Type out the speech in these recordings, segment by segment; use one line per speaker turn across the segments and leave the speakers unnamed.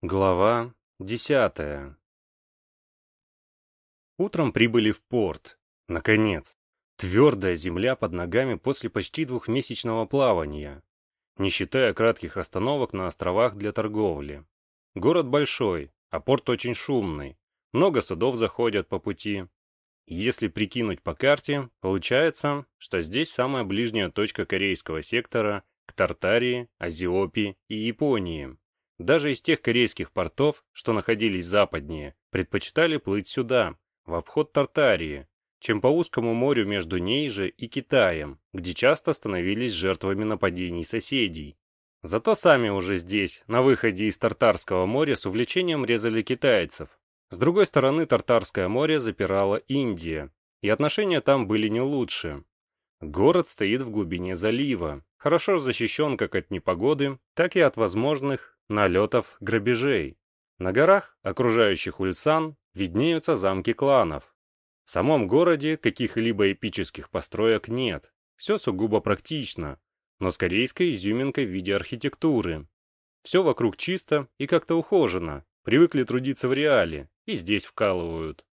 Глава десятая Утром прибыли в порт. Наконец. Твердая земля под ногами после почти двухмесячного плавания. Не считая кратких остановок на островах для торговли. Город большой, а порт очень шумный. Много судов заходят по пути. Если прикинуть по карте, получается, что здесь самая ближняя точка корейского сектора к Тартарии, Азиопии и Японии. Даже из тех корейских портов, что находились западнее, предпочитали плыть сюда, в обход Тартарии, чем по узкому морю между ней же и Китаем, где часто становились жертвами нападений соседей. Зато сами уже здесь, на выходе из Тартарского моря, с увлечением резали китайцев. С другой стороны, Тартарское море запирала Индия, и отношения там были не лучше. Город стоит в глубине залива, хорошо защищен как от непогоды, так и от возможных налетов грабежей. На горах, окружающих Ульсан, виднеются замки кланов. В самом городе каких-либо эпических построек нет, все сугубо практично, но с корейской изюминкой в виде архитектуры. Все вокруг чисто и как-то ухожено, привыкли трудиться в реале, и здесь вкалывают.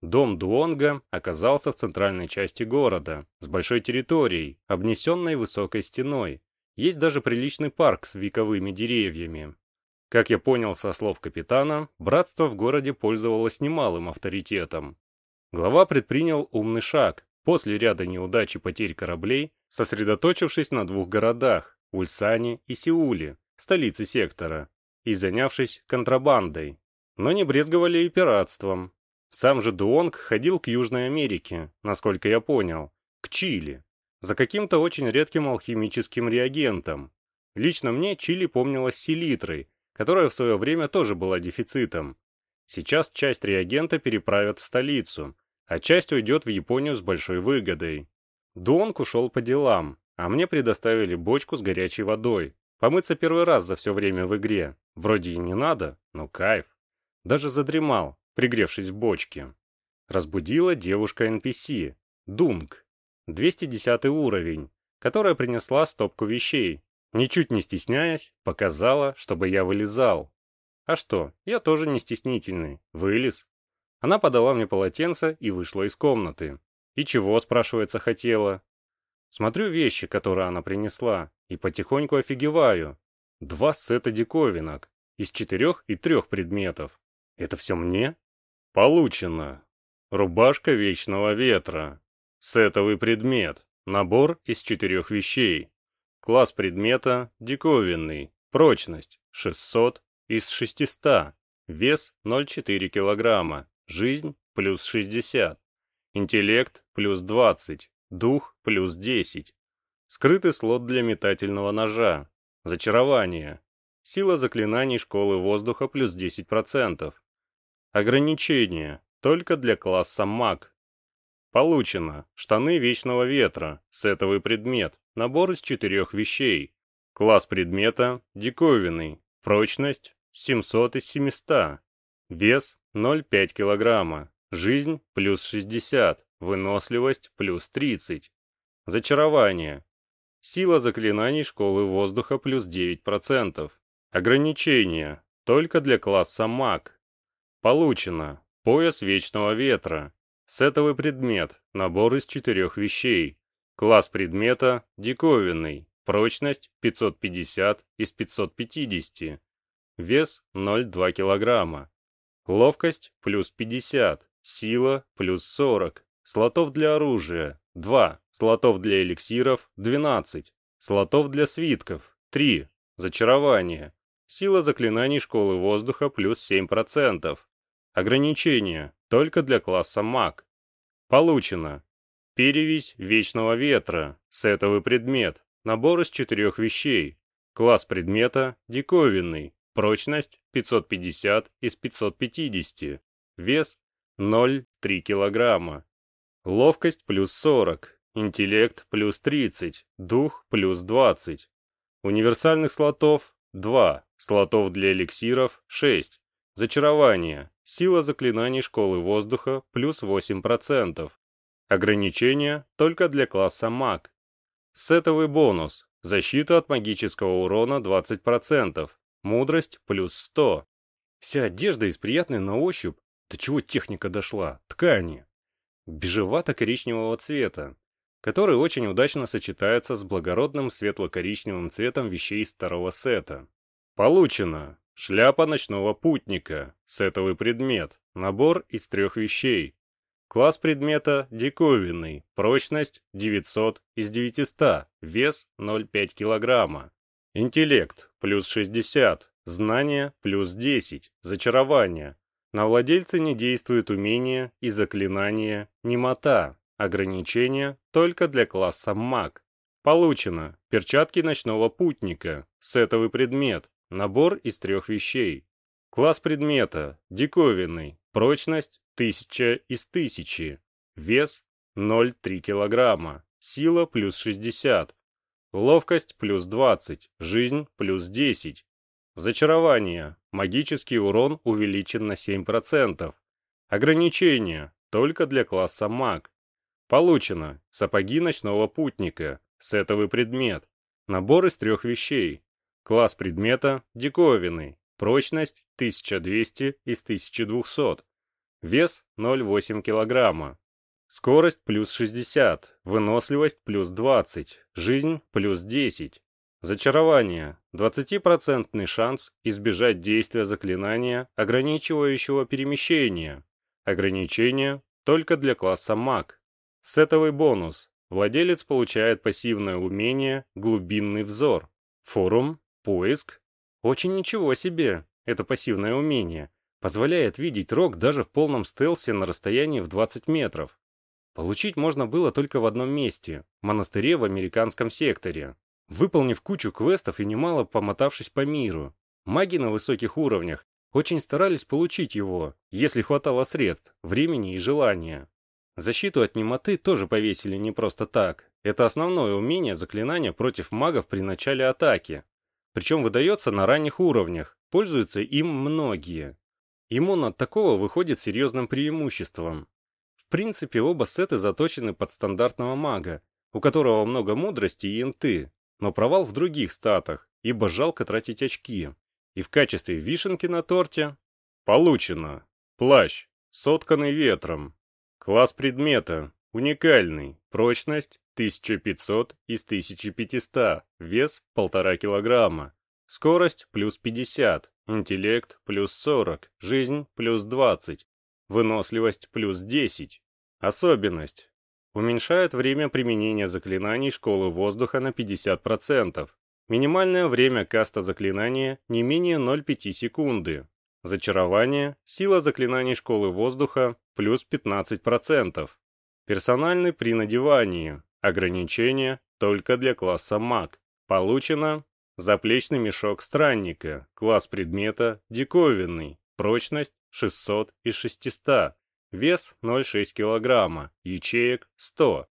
Дом Дуонга оказался в центральной части города, с большой территорией, обнесенной высокой стеной. Есть даже приличный парк с вековыми деревьями. Как я понял со слов капитана, братство в городе пользовалось немалым авторитетом. Глава предпринял умный шаг, после ряда неудач и потерь кораблей, сосредоточившись на двух городах – Ульсане и Сеуле, столице сектора, и занявшись контрабандой. Но не брезговали и пиратством, сам же Дуонг ходил к Южной Америке, насколько я понял, к Чили, за каким-то очень редким алхимическим реагентом. Лично мне Чили помнилась селитрой, которая в свое время тоже была дефицитом. Сейчас часть реагента переправят в столицу, а часть уйдет в Японию с большой выгодой. Дуонг ушел по делам, а мне предоставили бочку с горячей водой. Помыться первый раз за все время в игре. Вроде и не надо, но кайф. Даже задремал, пригревшись в бочке. Разбудила девушка NPC, Дунг, 210 уровень, которая принесла стопку вещей. Ничуть не стесняясь, показала, чтобы я вылезал. А что, я тоже не стеснительный, вылез. Она подала мне полотенце и вышла из комнаты. И чего, спрашивается, хотела? Смотрю вещи, которые она принесла, и потихоньку офигеваю. Два сета диковинок, из четырех и трех предметов. Это все мне? Получено. Рубашка вечного ветра. Сетовый предмет. Набор из четырех вещей. Класс предмета диковинный. Прочность 600 из 600. Вес 0,4 килограмма. Жизнь плюс 60. Интеллект плюс 20. Дух плюс 10. Скрытый слот для метательного ножа. Зачарование. Сила заклинаний школы воздуха плюс 10%. Ограничение. Только для класса маг. Получено. Штаны Вечного Ветра. Сетовый предмет. Набор из четырех вещей. Класс предмета. Диковинный. Прочность. 700 из 700. Вес. 0,5 килограмма. Жизнь. Плюс 60. Выносливость. Плюс 30. Зачарование. Сила заклинаний школы воздуха плюс 9%. Ограничение. Только для класса маг. Получено. Пояс Вечного Ветра. Сетовый предмет. Набор из четырех вещей. Класс предмета – диковинный. Прочность – 550 из 550. Вес – 0,2 килограмма. Ловкость – плюс 50. Сила – плюс 40. Слотов для оружия – 2. Слотов для эликсиров – 12. Слотов для свитков – 3. Зачарование. Сила заклинаний школы воздуха плюс 7%. Ограничение. Только для класса маг. Получено. Перевесь Вечного Ветра. Сетовый предмет. Набор из четырех вещей. Класс предмета – диковинный. Прочность – 550 из 550. Вес – 0,3 килограмма. Ловкость плюс 40. Интеллект плюс 30. Дух плюс 20. Универсальных слотов – 2. Слотов для эликсиров – 6. Зачарование. Сила заклинаний школы воздуха плюс 8%. Ограничение только для класса маг. Сетовый бонус. Защита от магического урона 20%. Мудрость плюс 100. Вся одежда из приятной на ощупь, до чего техника дошла, ткани. Бежевато-коричневого цвета, который очень удачно сочетается с благородным светло-коричневым цветом вещей старого сета. Получено. Шляпа ночного путника. Сетовый предмет. Набор из трех вещей. Класс предмета диковинный. Прочность 900 из 900. Вес 0,5 килограмма. Интеллект плюс 60. Знание плюс 10. Зачарование. На владельца не действует умение и заклинание немота. Ограничение только для класса маг. Получено. Перчатки ночного путника. Сетовый предмет. Набор из трех вещей. Класс предмета. Диковинный. Прочность 1000 из 1000. Вес 0,3 килограмма. Сила плюс 60. Ловкость плюс 20. Жизнь плюс 10. Зачарование. Магический урон увеличен на 7%. Ограничение. Только для класса маг. Получено. Сапоги ночного путника. Сетовый предмет. Набор из трех вещей. Класс предмета – диковинный. Прочность 1200 из 1200. Вес 0,8 килограмма. Скорость плюс 60. Выносливость плюс 20. Жизнь плюс 10. Зачарование. 20% шанс избежать действия заклинания, ограничивающего перемещение. Ограничение только для класса маг. Сетовый бонус. Владелец получает пассивное умение «Глубинный взор». Форум, поиск. Очень ничего себе, это пассивное умение. Позволяет видеть рог даже в полном стелсе на расстоянии в 20 метров. Получить можно было только в одном месте – монастыре в американском секторе. Выполнив кучу квестов и немало помотавшись по миру, маги на высоких уровнях очень старались получить его, если хватало средств, времени и желания. Защиту от немоты тоже повесили не просто так. Это основное умение заклинания против магов при начале атаки. Причем выдается на ранних уровнях, пользуются им многие. Иммун от такого выходит серьезным преимуществом. В принципе, оба сеты заточены под стандартного мага, у которого много мудрости и инты, но провал в других статах, ибо жалко тратить очки. И в качестве вишенки на торте получено плащ, сотканный ветром. Класс предмета уникальный, прочность 1500 из 1500, вес 1,5 килограмма. Скорость плюс 50, интеллект плюс 40, жизнь плюс 20, выносливость плюс 10. Особенность Уменьшает время применения заклинаний школы воздуха на 50%. Минимальное время каста заклинания не менее 0,5 секунды. Зачарование, сила заклинаний школы воздуха плюс 15%. Персональный при надевании. Ограничение только для класса маг. Получено заплечный мешок странника, класс предмета диковинный, прочность 600 из 600, Вес 0,6 кг, ячеек 100.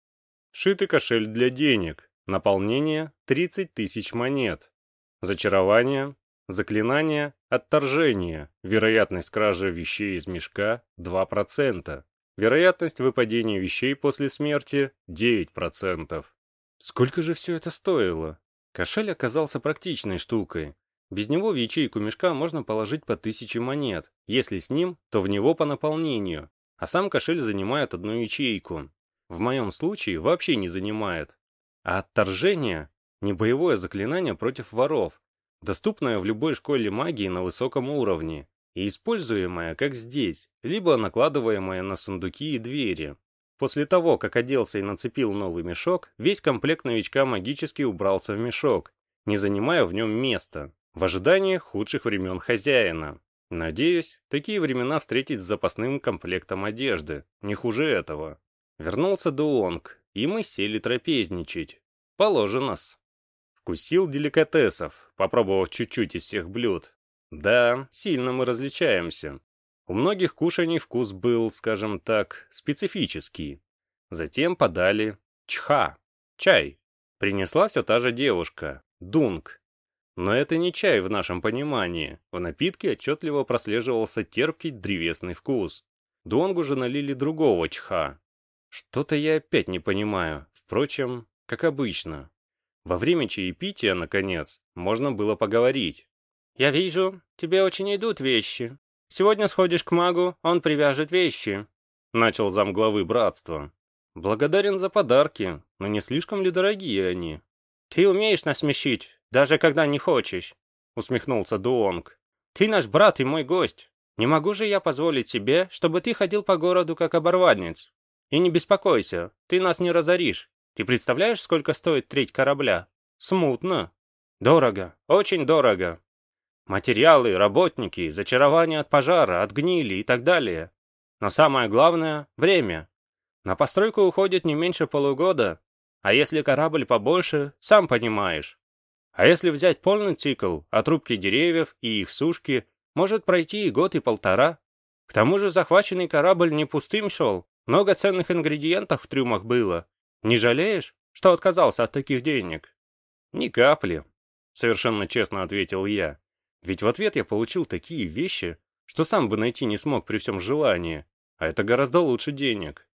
Вшитый кошель для денег, наполнение 30 тысяч монет. Зачарование, заклинание, отторжение, вероятность кражи вещей из мешка 2%. Вероятность выпадения вещей после смерти 9%. Сколько же все это стоило? Кошель оказался практичной штукой. Без него в ячейку мешка можно положить по тысяче монет. Если с ним, то в него по наполнению а сам кошель занимает одну ячейку. В моем случае вообще не занимает. А отторжение – не боевое заклинание против воров, доступное в любой школе магии на высоком уровне и используемое, как здесь, либо накладываемое на сундуки и двери. После того, как оделся и нацепил новый мешок, весь комплект новичка магически убрался в мешок, не занимая в нем места, в ожидании худших времен хозяина. Надеюсь, такие времена встретить с запасным комплектом одежды, не хуже этого. Вернулся Дуонг, и мы сели трапезничать. Положено-с. Вкусил деликатесов, попробовав чуть-чуть из всех блюд. Да, сильно мы различаемся. У многих кушаний вкус был, скажем так, специфический. Затем подали чха, чай. Принесла все та же девушка, Дунг, но это не чай в нашем понимании. В напитке отчетливо прослеживался терпкий древесный вкус. Дуонгу же налили другого чха. Что-то я опять не понимаю. Впрочем, как обычно. Во время чаепития, наконец, можно было поговорить. «Я вижу, тебе очень идут вещи. Сегодня сходишь к магу, он привяжет вещи», — начал замглавы братства. «Благодарен за подарки, но не слишком ли дорогие они?» «Ты умеешь насмешить, даже когда не хочешь», — усмехнулся Дуонг. «Ты наш брат и мой гость. Не могу же я позволить себе, чтобы ты ходил по городу как оборванец. И не беспокойся, ты нас не разоришь. Ты представляешь, сколько стоит треть корабля? Смутно. Дорого, очень дорого. Материалы, работники, зачарование от пожара, от гнили и так далее. Но самое главное – время. На постройку уходит не меньше полугода, а если корабль побольше, сам понимаешь. А если взять полный цикл, отрубки деревьев и их сушки, может пройти и год, и полтора. К тому же захваченный корабль не пустым шел, много ценных ингредиентов в трюмах было. Не жалеешь, что отказался от таких денег? Ни капли, совершенно честно ответил я. Ведь в ответ я получил такие вещи, что сам бы найти не смог при всем желании, а это гораздо лучше денег.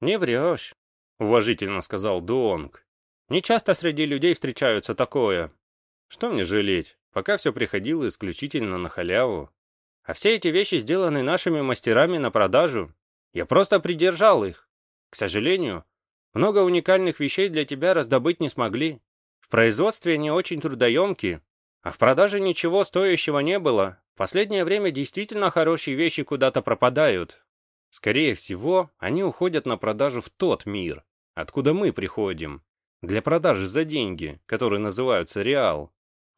Не врешь, уважительно сказал Дуонг. Не часто среди людей встречаются такое. Что мне жалеть? Пока все приходило исключительно на халяву. А все эти вещи сделаны нашими мастерами на продажу. Я просто придержал их. К сожалению, много уникальных вещей для тебя раздобыть не смогли. В производстве они очень трудоемкие, а в продаже ничего стоящего не было. В последнее время действительно хорошие вещи куда-то пропадают. Скорее всего, они уходят на продажу в тот мир, откуда мы приходим, для продажи за деньги, которые называются реал.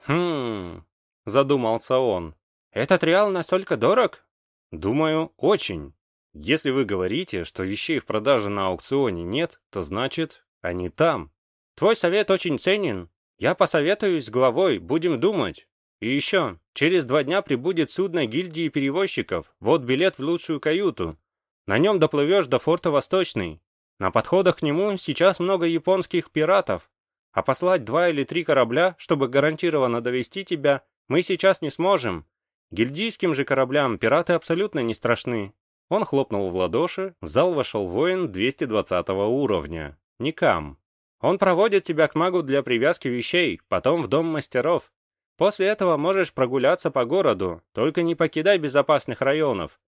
«Хм...» — задумался он. «Этот реал настолько дорог?» «Думаю, очень. Если вы говорите, что вещей в продаже на аукционе нет, то значит, они там. Твой совет очень ценен. Я посоветуюсь с главой, будем думать. И еще, через два дня прибудет судно гильдии перевозчиков. Вот билет в лучшую каюту. На нем доплывешь до форта Восточный. На подходах к нему сейчас много японских пиратов. А послать два или три корабля, чтобы гарантированно довести тебя, мы сейчас не сможем. Гильдийским же кораблям пираты абсолютно не страшны. Он хлопнул в ладоши, в зал вошел воин 220 уровня. Никам. Он проводит тебя к магу для привязки вещей, потом в дом мастеров. После этого можешь прогуляться по городу, только не покидай безопасных районов.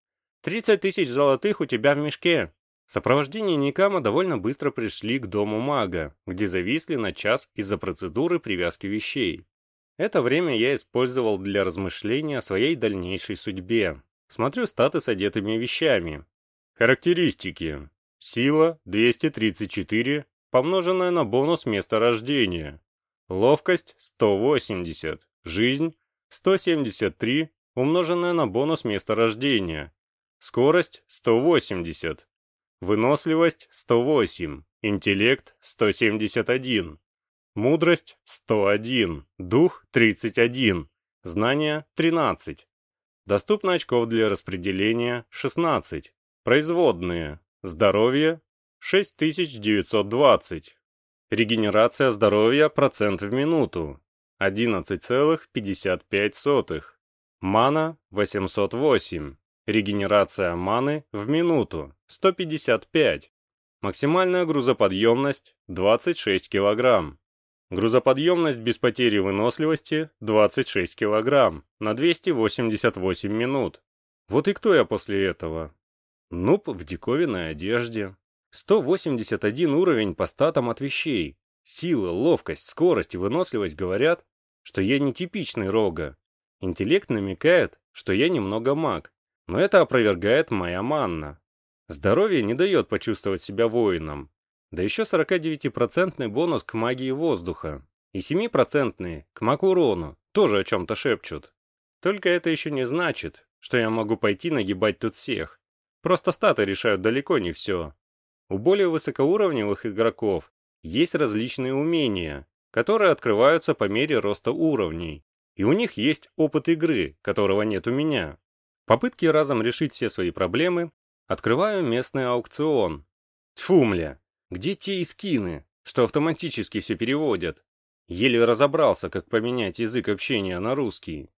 30 тысяч золотых у тебя в мешке. В сопровождении Никама довольно быстро пришли к дому мага, где зависли на час из-за процедуры привязки вещей. Это время я использовал для размышления о своей дальнейшей судьбе. Смотрю статы с одетыми вещами. Характеристики. Сила 234, помноженная на бонус места рождения. Ловкость 180. Жизнь 173, умноженная на бонус места рождения. Скорость 180. Выносливость – 108, интеллект – 171, мудрость – 101, дух – 31, знания – 13. Доступно очков для распределения – 16. Производные. Здоровье – 6920. Регенерация здоровья – процент в минуту – 11,55. Мана – 808. Регенерация маны в минуту 155. Максимальная грузоподъемность 26 кг. Грузоподъемность без потери выносливости 26 кг на 288 минут. Вот и кто я после этого? Нуб в диковинной одежде. 181 уровень по статам от вещей. Сила, ловкость, скорость и выносливость говорят, что я не типичный рога. Интеллект намекает, что я немного маг. Но это опровергает моя манна. Здоровье не дает почувствовать себя воином. Да еще 49% бонус к магии воздуха. И 7% к маг-урону. Тоже о чем-то шепчут. Только это еще не значит, что я могу пойти нагибать тут всех. Просто статы решают далеко не все. У более высокоуровневых игроков есть различные умения, которые открываются по мере роста уровней. И у них есть опыт игры, которого нет у меня попытке разом решить все свои проблемы, открываю местный аукцион. Тьфу, мля, где те искины, что автоматически все переводят? Еле разобрался, как поменять язык общения на русский.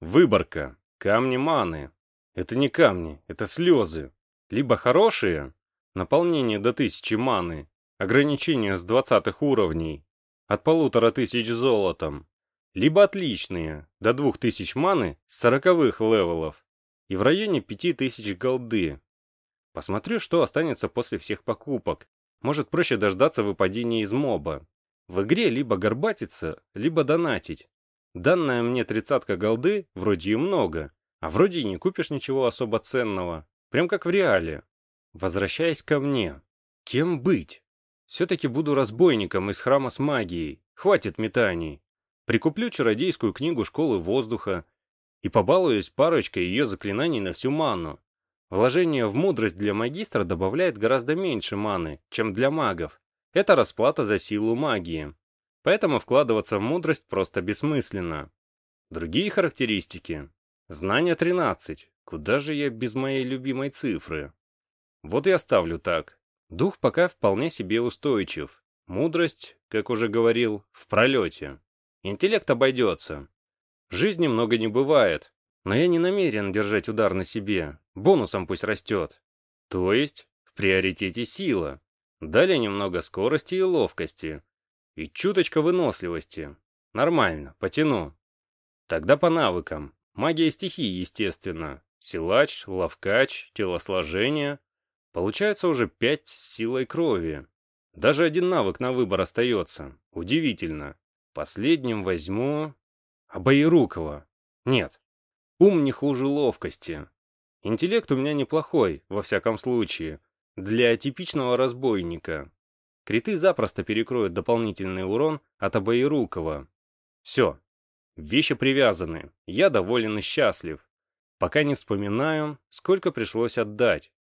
Выборка. Камни маны. Это не камни, это слезы. Либо хорошие, наполнение до тысячи маны, ограничение с двадцатых уровней, от полутора тысяч золотом. Либо отличные, до двух тысяч маны с сороковых левелов, и в районе 5000 голды. Посмотрю, что останется после всех покупок. Может, проще дождаться выпадения из моба. В игре либо горбатиться, либо донатить. Данная мне тридцатка голды, вроде и много, а вроде и не купишь ничего особо ценного. Прям как в реале. Возвращаясь ко мне. Кем быть? Все-таки буду разбойником из храма с магией. Хватит метаний. Прикуплю чародейскую книгу школы воздуха и побалуюсь парочкой ее заклинаний на всю ману. Вложение в мудрость для магистра добавляет гораздо меньше маны, чем для магов. Это расплата за силу магии. Поэтому вкладываться в мудрость просто бессмысленно. Другие характеристики. Знание 13. Куда же я без моей любимой цифры? Вот и оставлю так. Дух пока вполне себе устойчив. Мудрость, как уже говорил, в пролете. Интеллект обойдется. Жизни много не бывает, но я не намерен держать удар на себе. Бонусом пусть растет. То есть, в приоритете сила. Далее немного скорости и ловкости. И чуточка выносливости. Нормально, потяну. Тогда по навыкам. Магия стихии, естественно. Силач, ловкач, телосложение. Получается уже пять с силой крови. Даже один навык на выбор остается. Удивительно. Последним возьму... Обоирукова. Нет. Ум не хуже ловкости. Интеллект у меня неплохой, во всяком случае. Для типичного разбойника. Криты запросто перекроют дополнительный урон от Обоирукова. Все. Вещи привязаны. Я доволен и счастлив. Пока не вспоминаю, сколько пришлось отдать.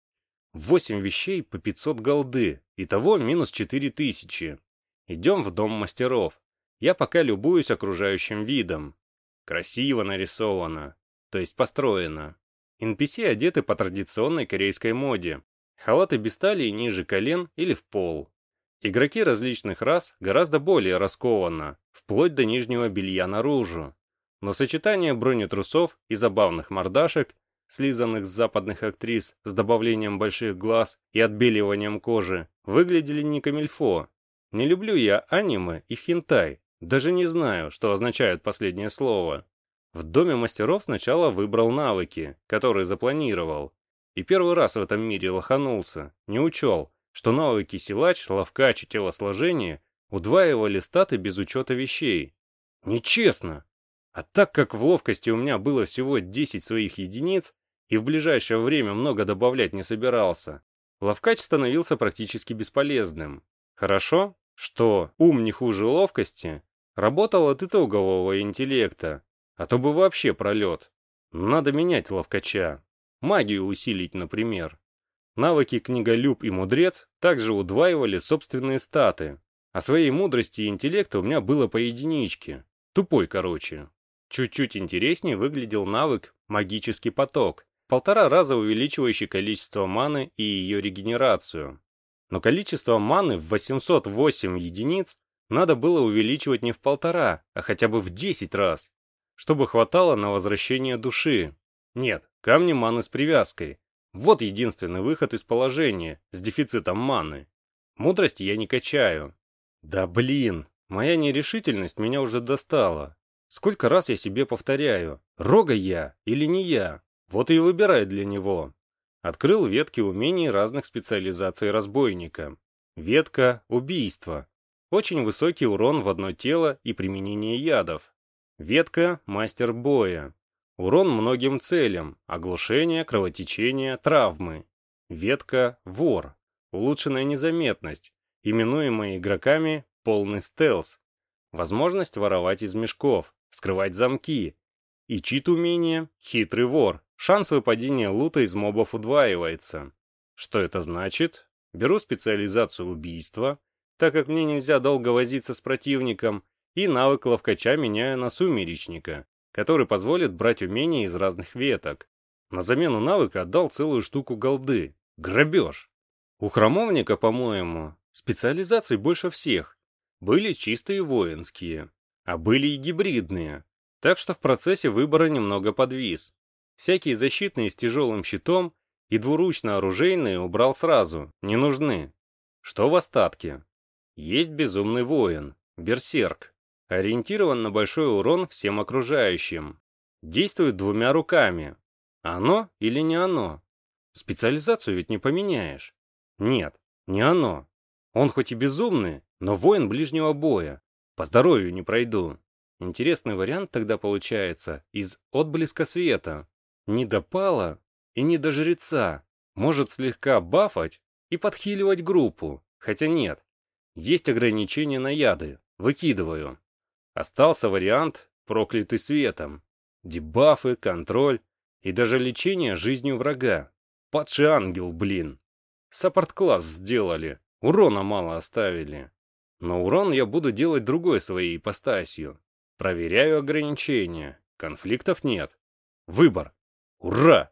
Восемь вещей по 500 голды. Итого минус 4000. Идем в дом мастеров. Я пока любуюсь окружающим видом. Красиво нарисовано, то есть построено. NPC одеты по традиционной корейской моде. Халаты без талии ниже колен или в пол. Игроки различных рас гораздо более раскованно, вплоть до нижнего белья наружу. Но сочетание бронетрусов и забавных мордашек, слизанных с западных актрис с добавлением больших глаз и отбеливанием кожи, выглядели не камильфо. Не люблю я аниме и хентай, даже не знаю, что означает последнее слово. В доме мастеров сначала выбрал навыки, которые запланировал. И первый раз в этом мире лоханулся, не учел, что навыки силач, ловкач и телосложение удваивали статы без учета вещей. Нечестно! А так как в ловкости у меня было всего 10 своих единиц, и в ближайшее время много добавлять не собирался, ловкач становился практически бесполезным. Хорошо, что ум не хуже ловкости, работал от итогового интеллекта, а то бы вообще пролет. Надо менять ловкача. Магию усилить, например. Навыки книголюб и мудрец также удваивали собственные статы. А своей мудрости и интеллекта у меня было по единичке. Тупой, короче. Чуть-чуть интереснее выглядел навык «Магический поток», полтора раза увеличивающий количество маны и ее регенерацию. Но количество маны в 808 единиц надо было увеличивать не в полтора, а хотя бы в 10 раз, чтобы хватало на возвращение души. Нет, камни маны с привязкой. Вот единственный выход из положения, с дефицитом маны. Мудрость я не качаю. Да блин, моя нерешительность меня уже достала. Сколько раз я себе повторяю, рога я или не я, вот и выбирай для него. Открыл ветки умений разных специализаций разбойника. Ветка – убийство. Очень высокий урон в одно тело и применение ядов. Ветка – мастер боя. Урон многим целям, оглушение, кровотечение, травмы. Ветка – вор. Улучшенная незаметность, именуемая игроками полный стелс. Возможность воровать из мешков, вскрывать замки. И чит умение – хитрый вор. Шанс выпадения лута из мобов удваивается. Что это значит? Беру специализацию убийства, так как мне нельзя долго возиться с противником, и навык ловкача меняю на сумеречника, который позволит брать умения из разных веток. На замену навыка отдал целую штуку голды. Грабеж. У храмовника, по-моему, специализаций больше всех. Были чистые воинские, а были и гибридные. Так что в процессе выбора немного подвис. Всякие защитные с тяжелым щитом и двуручно оружейные убрал сразу, не нужны. Что в остатке? Есть безумный воин, берсерк. Ориентирован на большой урон всем окружающим. Действует двумя руками. Оно или не оно? Специализацию ведь не поменяешь. Нет, не оно. Он хоть и безумный, но воин ближнего боя. По здоровью не пройду. Интересный вариант тогда получается из отблеска света. Не до пала и не до жреца. Может слегка бафать и подхиливать группу. Хотя нет. Есть ограничения на яды. Выкидываю. Остался вариант, проклятый светом. Дебафы, контроль и даже лечение жизнью врага. Падший ангел, блин. Саппорт-класс сделали. Урона мало оставили. Но урон я буду делать другой своей ипостасью. Проверяю ограничения. Конфликтов нет. Выбор. Ура!